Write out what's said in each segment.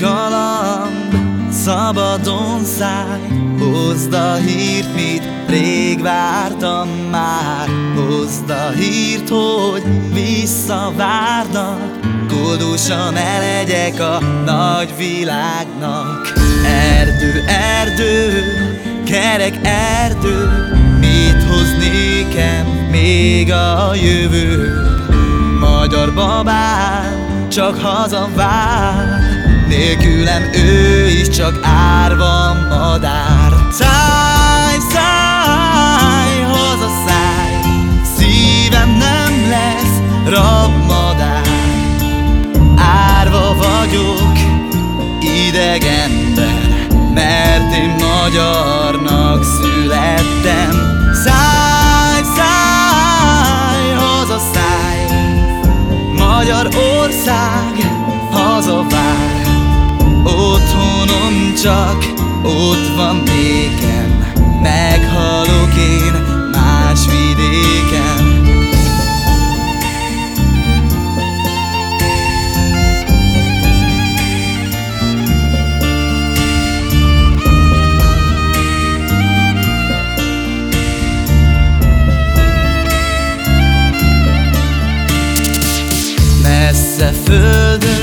galamb, szabadon szállj. Hozd a hírt, mit rég vártam már. Hozd a hírt, hogy visszavárnak. Kódusan ne legyek a nagy világnak. Erdő, erdő, kerek erdő Mit hoz nékem még a jövő? Magyar babám csak hazavár Nélkülem ő is csak árva madár. Szállj, szállj, hazaszállj Szívem nem lesz rabmadár Árva vagyok idegenben Mert én magyarnak születtem. Szállj, szállj, hazaszállj Magyar ország hazavár Otthonom csak ott van nékem Meghalok én más vidéken. Messze földön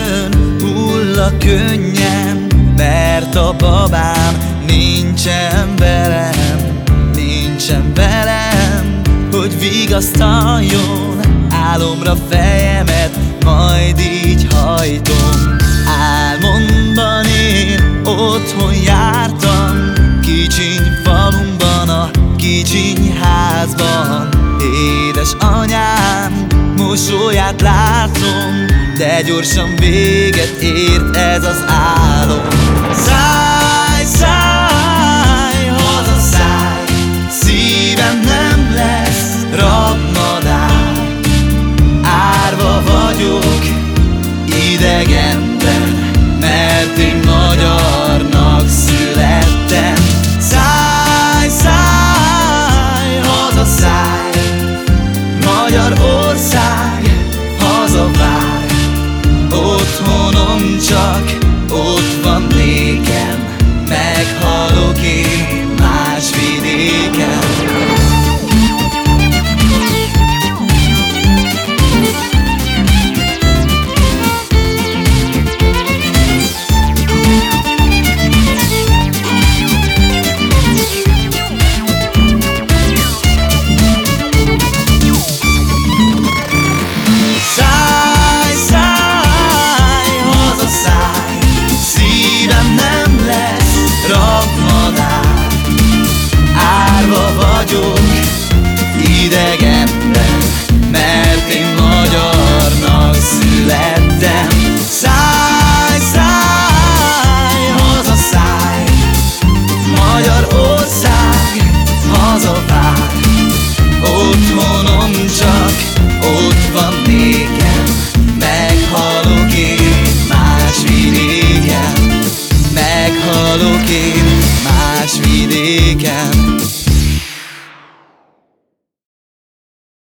hull a könnyen Mert a babám nincsen velem Nincsen velem, hogy vigasztaljon Álomra fejemet, majd így hajtom. Álmomban én otthon jártam Kicsiny falumban, a kicsiny házban. Édes anyám mosolyát látom De gyorsan véget ért ez az álom. Száll halok én más vidéken.